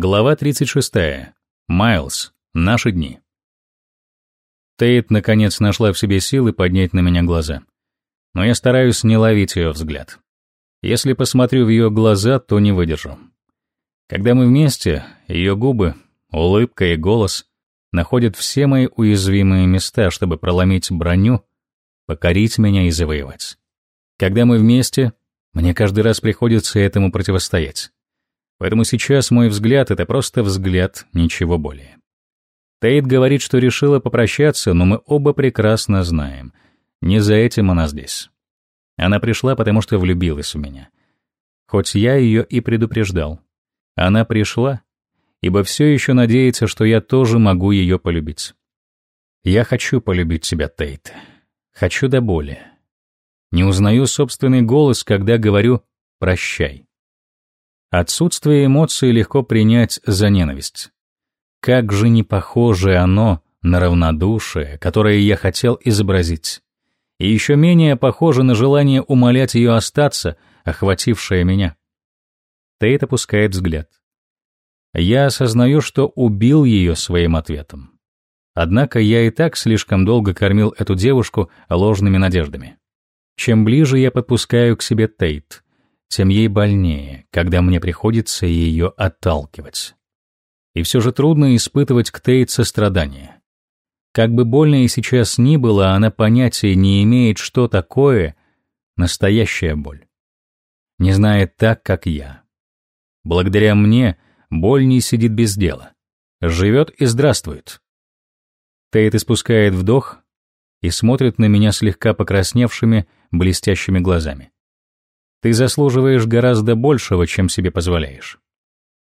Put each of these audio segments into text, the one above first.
Глава 36. Майлз. Наши дни. Тейт наконец нашла в себе силы поднять на меня глаза. Но я стараюсь не ловить ее взгляд. Если посмотрю в ее глаза, то не выдержу. Когда мы вместе, ее губы, улыбка и голос находят все мои уязвимые места, чтобы проломить броню, покорить меня и завоевать. Когда мы вместе, мне каждый раз приходится этому противостоять. Поэтому сейчас мой взгляд — это просто взгляд, ничего более. Тейт говорит, что решила попрощаться, но мы оба прекрасно знаем. Не за этим она здесь. Она пришла, потому что влюбилась в меня. Хоть я ее и предупреждал. Она пришла, ибо все еще надеется, что я тоже могу ее полюбить. Я хочу полюбить тебя, Тейт. Хочу до боли. Не узнаю собственный голос, когда говорю «прощай». Отсутствие эмоций легко принять за ненависть. Как же не похоже оно на равнодушие, которое я хотел изобразить. И еще менее похоже на желание умолять ее остаться, охватившее меня. Тейт опускает взгляд. Я осознаю, что убил ее своим ответом. Однако я и так слишком долго кормил эту девушку ложными надеждами. Чем ближе я подпускаю к себе Тейт, тем ей больнее, когда мне приходится ее отталкивать. И все же трудно испытывать к Тейт сострадание. Как бы больно и сейчас ни было, она понятия не имеет, что такое настоящая боль. Не знает так, как я. Благодаря мне боль не сидит без дела. Живет и здравствует. Тейт испускает вдох и смотрит на меня слегка покрасневшими, блестящими глазами. Ты заслуживаешь гораздо большего, чем себе позволяешь.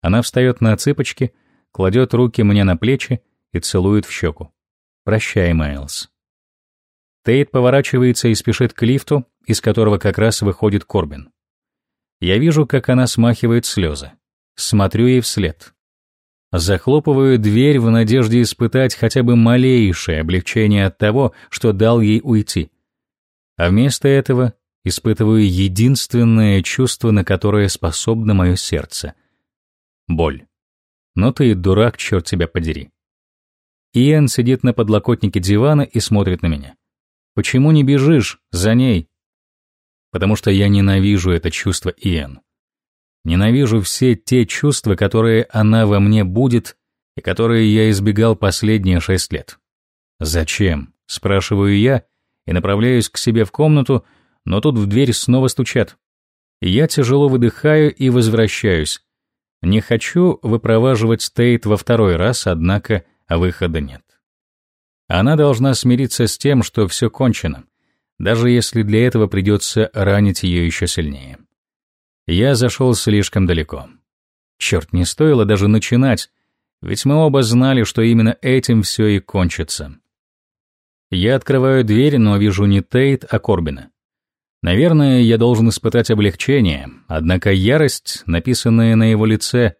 Она встает на цыпочки, кладет руки мне на плечи и целует в щеку. Прощай, Майлз. Тейт поворачивается и спешит к лифту, из которого как раз выходит Корбин. Я вижу, как она смахивает слезы. Смотрю ей вслед. Захлопываю дверь в надежде испытать хотя бы малейшее облегчение от того, что дал ей уйти. А вместо этого испытываю единственное чувство, на которое способно мое сердце — боль. Но ты дурак, черт тебя подери. Иэн сидит на подлокотнике дивана и смотрит на меня. Почему не бежишь за ней? Потому что я ненавижу это чувство Иэн. Ненавижу все те чувства, которые она во мне будет и которые я избегал последние шесть лет. «Зачем?» — спрашиваю я и направляюсь к себе в комнату, но тут в дверь снова стучат. Я тяжело выдыхаю и возвращаюсь. Не хочу выпроваживать Стейт во второй раз, однако выхода нет. Она должна смириться с тем, что все кончено, даже если для этого придется ранить ее еще сильнее. Я зашел слишком далеко. Черт, не стоило даже начинать, ведь мы оба знали, что именно этим все и кончится. Я открываю дверь, но вижу не Тейт, а Корбина. Наверное, я должен испытать облегчение, однако ярость, написанная на его лице,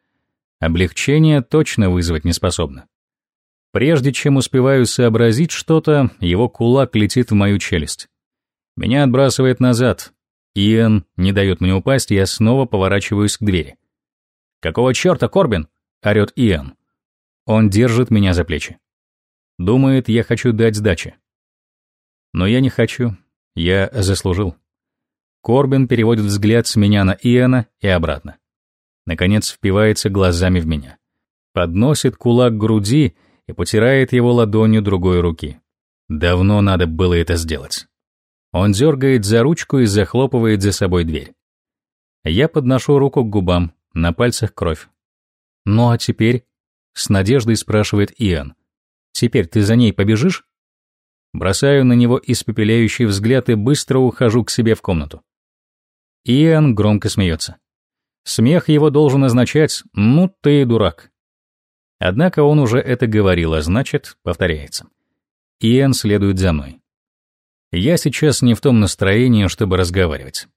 облегчение точно вызвать не способна. Прежде чем успеваю сообразить что-то, его кулак летит в мою челюсть. Меня отбрасывает назад. Иэн не дает мне упасть, я снова поворачиваюсь к двери. «Какого черта, Корбин?» — орет Иэн. Он держит меня за плечи. Думает, я хочу дать сдачи. Но я не хочу. Я заслужил. Корбин переводит взгляд с меня на Иэна и обратно. Наконец впивается глазами в меня. Подносит кулак к груди и потирает его ладонью другой руки. Давно надо было это сделать. Он дергает за ручку и захлопывает за собой дверь. Я подношу руку к губам, на пальцах кровь. «Ну а теперь?» — с надеждой спрашивает Иэн. «Теперь ты за ней побежишь?» Бросаю на него испепеляющий взгляд и быстро ухожу к себе в комнату. Иэн громко смеется. Смех его должен означать «ну ты дурак». Однако он уже это говорил, а значит, повторяется. Иэн следует за мной. Я сейчас не в том настроении, чтобы разговаривать.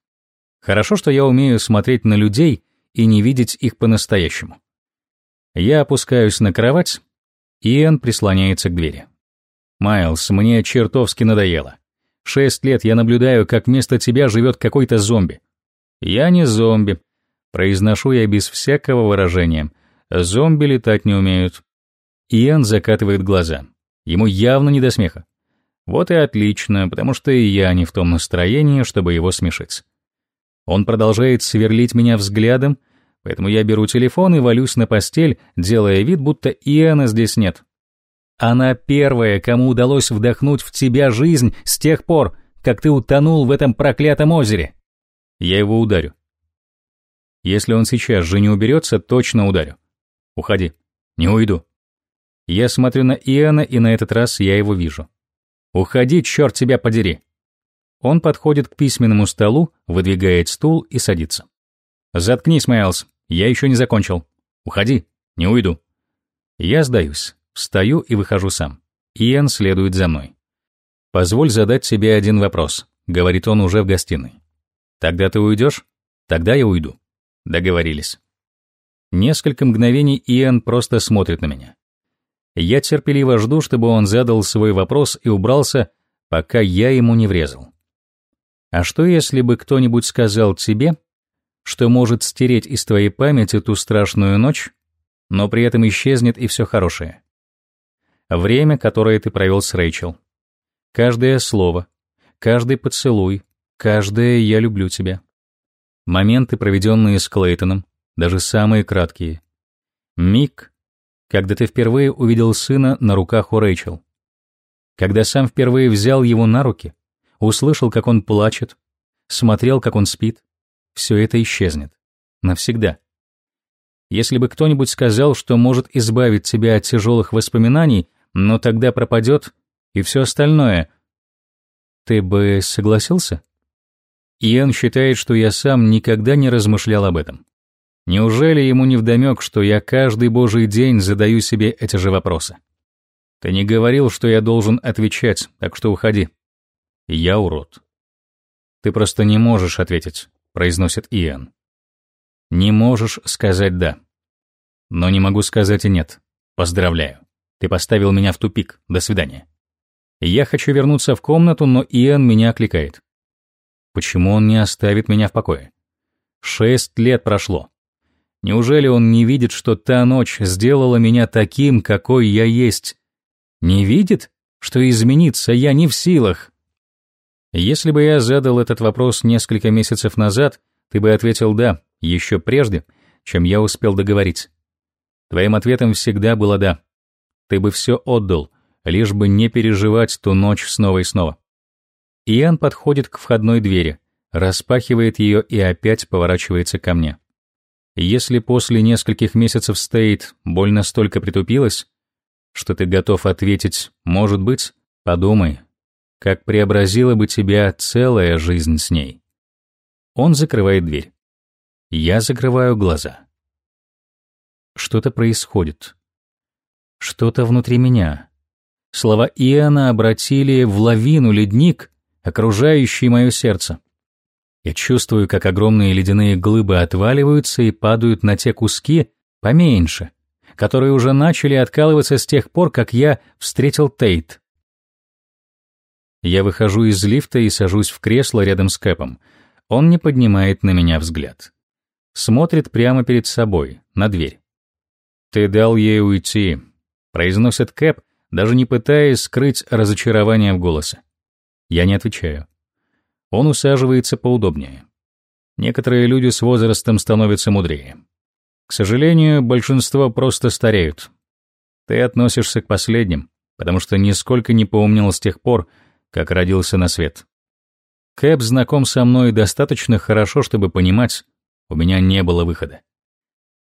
Хорошо, что я умею смотреть на людей и не видеть их по-настоящему. Я опускаюсь на кровать, Иэн прислоняется к двери. «Майлз, мне чертовски надоело. Шесть лет я наблюдаю, как вместо тебя живет какой-то зомби. Я не зомби. Произношу я без всякого выражения. Зомби летать не умеют. Иэн закатывает глаза. Ему явно не до смеха. Вот и отлично, потому что и я не в том настроении, чтобы его смешить. Он продолжает сверлить меня взглядом, поэтому я беру телефон и валюсь на постель, делая вид, будто Иэна здесь нет. Она первая, кому удалось вдохнуть в тебя жизнь с тех пор, как ты утонул в этом проклятом озере. Я его ударю. Если он сейчас же не уберется, точно ударю. Уходи. Не уйду. Я смотрю на Иоанна, и на этот раз я его вижу. Уходи, черт тебя подери. Он подходит к письменному столу, выдвигает стул и садится. Заткнись, Майлз, я еще не закончил. Уходи, не уйду. Я сдаюсь, встаю и выхожу сам. Иэн следует за мной. «Позволь задать себе один вопрос», — говорит он уже в гостиной. «Тогда ты уйдешь? Тогда я уйду». Договорились. Несколько мгновений Иэн просто смотрит на меня. Я терпеливо жду, чтобы он задал свой вопрос и убрался, пока я ему не врезал. А что если бы кто-нибудь сказал тебе, что может стереть из твоей памяти ту страшную ночь, но при этом исчезнет и все хорошее? Время, которое ты провел с Рэйчел. Каждое слово, каждый поцелуй, каждое «я люблю тебя». Моменты, проведенные с Клейтоном, даже самые краткие. Миг, когда ты впервые увидел сына на руках у Рэйчел. Когда сам впервые взял его на руки, услышал, как он плачет, смотрел, как он спит, все это исчезнет. Навсегда. Если бы кто-нибудь сказал, что может избавить тебя от тяжелых воспоминаний, но тогда пропадет и все остальное. Ты бы согласился? Иэн считает, что я сам никогда не размышлял об этом. Неужели ему не вдомек, что я каждый божий день задаю себе эти же вопросы? Ты не говорил, что я должен отвечать, так что уходи. Я урод. Ты просто не можешь ответить, произносит Иэн. Не можешь сказать «да». Но не могу сказать и «нет». Поздравляю. Ты поставил меня в тупик. До свидания. Я хочу вернуться в комнату, но Иэн меня окликает. Почему он не оставит меня в покое? Шесть лет прошло. Неужели он не видит, что та ночь сделала меня таким, какой я есть? Не видит, что измениться я не в силах? Если бы я задал этот вопрос несколько месяцев назад, ты бы ответил «да», еще прежде, чем я успел договорить. Твоим ответом всегда было «да». Ты бы все отдал, лишь бы не переживать ту ночь снова и снова. Иоанн подходит к входной двери, распахивает ее и опять поворачивается ко мне. Если после нескольких месяцев стоит, боль настолько притупилась, что ты готов ответить «может быть», подумай, как преобразила бы тебя целая жизнь с ней. Он закрывает дверь. Я закрываю глаза. Что-то происходит. Что-то внутри меня. Слова Иоанна обратили в лавину ледник, окружающий мое сердце. Я чувствую, как огромные ледяные глыбы отваливаются и падают на те куски поменьше, которые уже начали откалываться с тех пор, как я встретил Тейт. Я выхожу из лифта и сажусь в кресло рядом с Кэпом. Он не поднимает на меня взгляд. Смотрит прямо перед собой, на дверь. «Ты дал ей уйти», — произносит Кэп, даже не пытаясь скрыть разочарование в голосе. Я не отвечаю. Он усаживается поудобнее. Некоторые люди с возрастом становятся мудрее. К сожалению, большинство просто стареют. Ты относишься к последним, потому что нисколько не поумнел с тех пор, как родился на свет. Кэп знаком со мной достаточно хорошо, чтобы понимать, у меня не было выхода.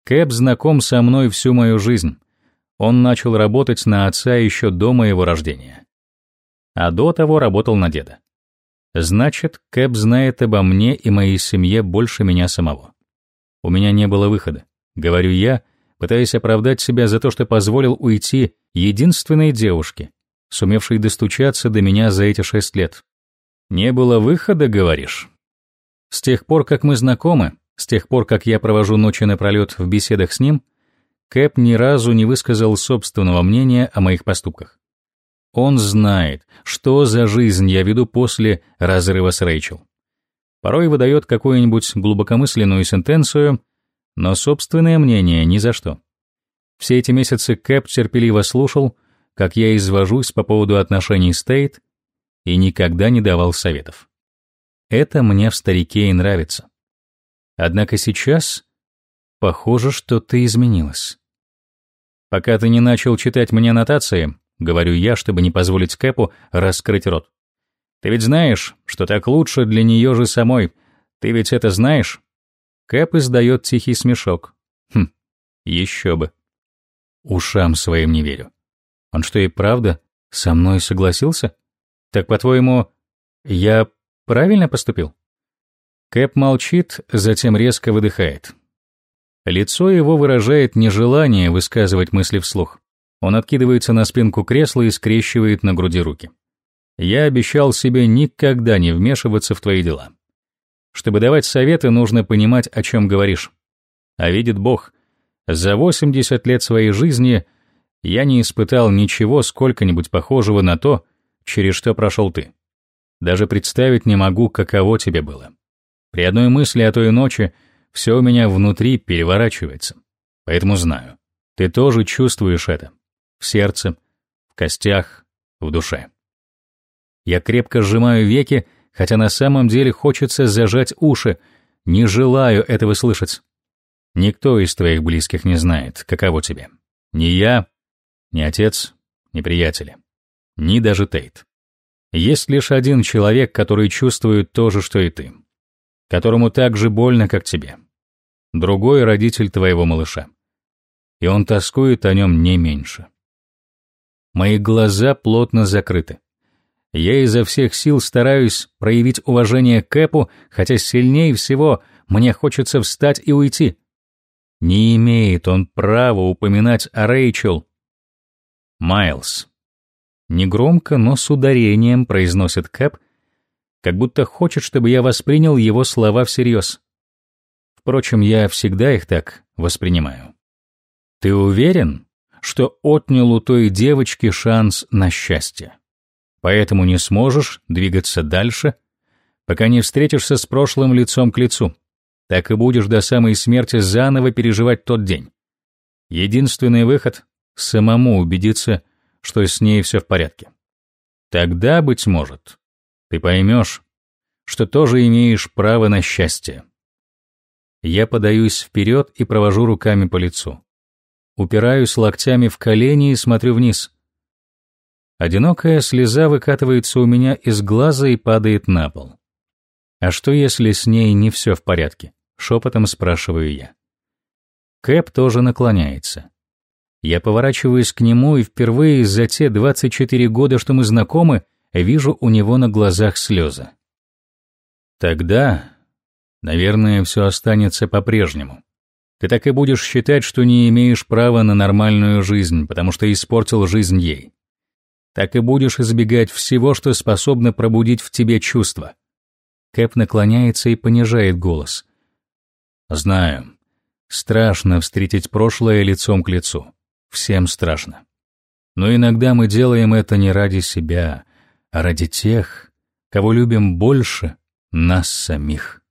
Кэп знаком со мной всю мою жизнь, он начал работать на отца еще до моего рождения. А до того работал на деда. Значит, Кэп знает обо мне и моей семье больше меня самого. У меня не было выхода, говорю я, пытаясь оправдать себя за то, что позволил уйти единственной девушке, сумевшей достучаться до меня за эти шесть лет. Не было выхода, говоришь? С тех пор, как мы знакомы, с тех пор, как я провожу ночи напролет в беседах с ним, Кэп ни разу не высказал собственного мнения о моих поступках. Он знает, что за жизнь я веду после разрыва с Рэйчел. Порой выдает какую-нибудь глубокомысленную сентенцию, но собственное мнение ни за что. Все эти месяцы Кэп терпеливо слушал, как я извожусь по поводу отношений с Тейт, и никогда не давал советов. Это мне в старике и нравится. Однако сейчас похоже, что ты изменилась. Пока ты не начал читать мне аннотации, говорю я, чтобы не позволить Кэпу раскрыть рот. Ты ведь знаешь, что так лучше для нее же самой. Ты ведь это знаешь? Кэп издает тихий смешок. Хм, еще бы. Ушам своим не верю. Он что и правда со мной согласился? Так, по-твоему, я правильно поступил? Кэп молчит, затем резко выдыхает. Лицо его выражает нежелание высказывать мысли вслух. Он откидывается на спинку кресла и скрещивает на груди руки. Я обещал себе никогда не вмешиваться в твои дела. Чтобы давать советы, нужно понимать, о чем говоришь. А видит Бог, за 80 лет своей жизни я не испытал ничего сколько-нибудь похожего на то, через что прошел ты. Даже представить не могу, каково тебе было. При одной мысли о той ночи все у меня внутри переворачивается. Поэтому знаю, ты тоже чувствуешь это. В сердце, в костях, в душе. Я крепко сжимаю веки, хотя на самом деле хочется зажать уши, не желаю этого слышать. Никто из твоих близких не знает, каково тебе. Ни я, ни отец, ни приятели, ни даже Тейт. Есть лишь один человек, который чувствует то же, что и ты, которому так же больно, как тебе. Другой родитель твоего малыша. И он тоскует о нем не меньше. Мои глаза плотно закрыты. Я изо всех сил стараюсь проявить уважение Кэпу, хотя сильнее всего мне хочется встать и уйти. Не имеет он права упоминать о Рэйчел, Майлз. Негромко, но с ударением произносит Кэп, как будто хочет, чтобы я воспринял его слова всерьез. Впрочем, я всегда их так воспринимаю. Ты уверен, что отнял у той девочки шанс на счастье? Поэтому не сможешь двигаться дальше, пока не встретишься с прошлым лицом к лицу. Так и будешь до самой смерти заново переживать тот день. Единственный выход самому убедиться, что с ней все в порядке. Тогда, быть может, ты поймешь, что тоже имеешь право на счастье. Я подаюсь вперед и провожу руками по лицу. Упираюсь локтями в колени и смотрю вниз. Одинокая слеза выкатывается у меня из глаза и падает на пол. А что, если с ней не все в порядке? Шепотом спрашиваю я. Кэп тоже наклоняется. Я поворачиваюсь к нему и впервые за те 24 года, что мы знакомы, вижу у него на глазах слезы. Тогда, наверное, все останется по-прежнему. Ты так и будешь считать, что не имеешь права на нормальную жизнь, потому что испортил жизнь ей. Так и будешь избегать всего, что способно пробудить в тебе чувства. Кэп наклоняется и понижает голос. Знаю, страшно встретить прошлое лицом к лицу. Всем страшно. Но иногда мы делаем это не ради себя, а ради тех, кого любим больше нас самих.